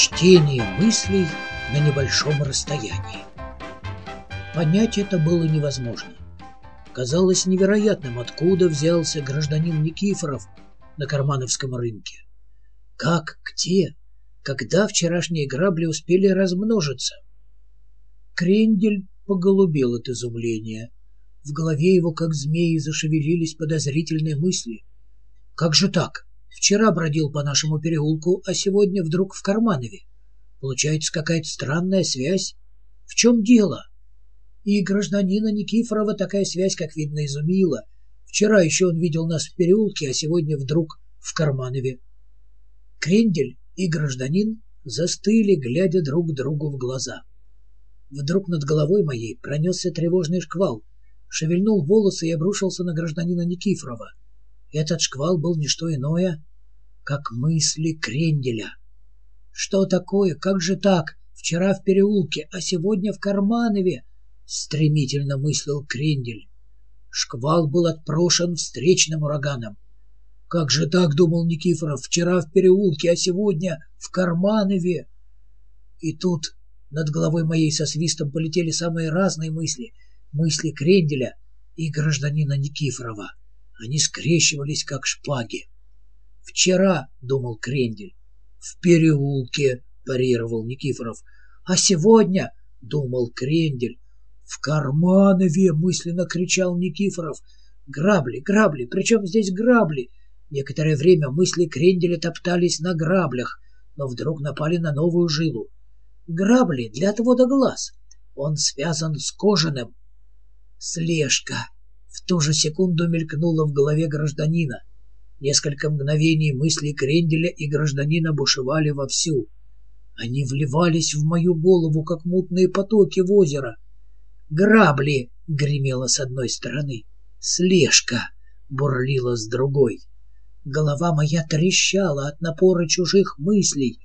чтение мыслей на небольшом расстоянии. Понять это было невозможно. Казалось невероятным, откуда взялся гражданин Никифоров на Кармановском рынке. Как, где, когда вчерашние грабли успели размножиться? Крендель поголубел от изумления. В голове его, как змеи, зашевелились подозрительные мысли. Как же так? Вчера бродил по нашему переулку, а сегодня вдруг в Карманове. Получается какая-то странная связь. В чем дело? И гражданина Никифорова такая связь, как видно, изумила. Вчера еще он видел нас в переулке, а сегодня вдруг в Карманове. Крендель и гражданин застыли, глядя друг другу в глаза. Вдруг над головой моей пронесся тревожный шквал, шевельнул волосы и обрушился на гражданина Никифорова. Этот шквал был не что иное, как мысли Кренделя. Что такое? Как же так? Вчера в переулке, а сегодня в Карманове, стремительно мыслил Крендель. Шквал был отпрошен встречным ураганом. Как же так, думал Никифоров, вчера в переулке, а сегодня в Карманове? И тут над головой моей со свистом полетели самые разные мысли. Мысли Кренделя и гражданина Никифорова. Они скрещивались, как шпаги. «Вчера», — думал Крендель, — «в переулке», — парировал Никифоров. «А сегодня», — думал Крендель, — «в Карманове», — мысленно кричал Никифоров. «Грабли, грабли, причем здесь грабли?» Некоторое время мысли Кренделя топтались на граблях, но вдруг напали на новую жилу. Грабли для отвода глаз. Он связан с кожаным. Слежка. Ту же секунду мелькнула в голове гражданина. Несколько мгновений мысли Кренделя и гражданина бушевали вовсю. Они вливались в мою голову, как мутные потоки в озеро. «Грабли!» — гремело с одной стороны. «Слежка!» — бурлила с другой. Голова моя трещала от напора чужих мыслей,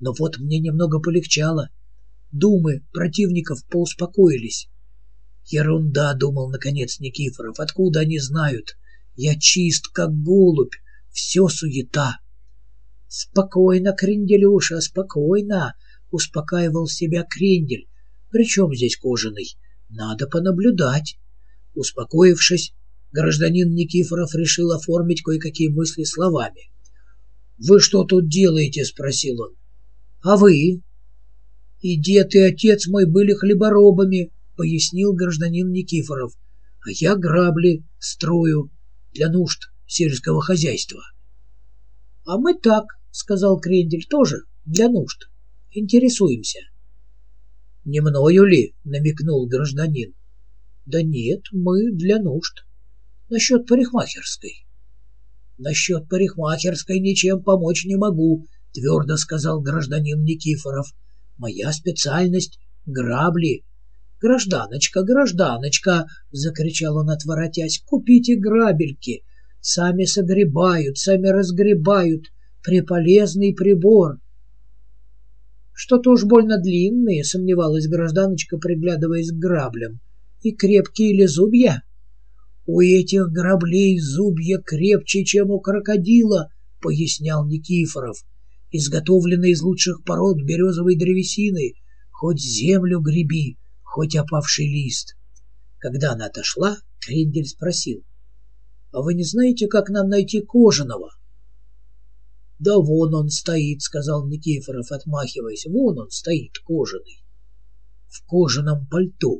но вот мне немного полегчало. Думы противников поуспокоились. Ерунда, думал наконец Никифоров. Откуда они знают? Я чист, как голубь. Все суета. Спокойно, Кренделюша, спокойно, успокаивал себя Крендель. Причем здесь кожаный? Надо понаблюдать. Успокоившись, гражданин Никифоров решил оформить кое-какие мысли словами. «Вы что тут делаете?» — спросил он. «А вы?» «И дед, и отец мой были хлеборобами», пояснил гражданин Никифоров. А я грабли строю для нужд сельского хозяйства. — А мы так, — сказал Крендель, — тоже для нужд. Интересуемся. — Не мною ли? — намекнул гражданин. — Да нет, мы для нужд. Насчет парикмахерской. — Насчет парикмахерской ничем помочь не могу, — твердо сказал гражданин Никифоров. — Моя специальность — грабли «Гражданочка, гражданочка!» — закричал он, отворотясь. «Купите грабельки! Сами согребают, сами разгребают. Преполезный прибор!» «Что-то уж больно длинные», — сомневалась гражданочка, приглядываясь к граблям. «И крепкие ли зубья?» «У этих граблей зубья крепче, чем у крокодила», — пояснял Никифоров. «Изготовлены из лучших пород березовой древесины. Хоть землю греби, хоть опавший лист. Когда она отошла, Крендель спросил. — А вы не знаете, как нам найти кожаного? — Да вон он стоит, — сказал Никифоров, отмахиваясь. — Вон он стоит, кожаный. В кожаном пальто.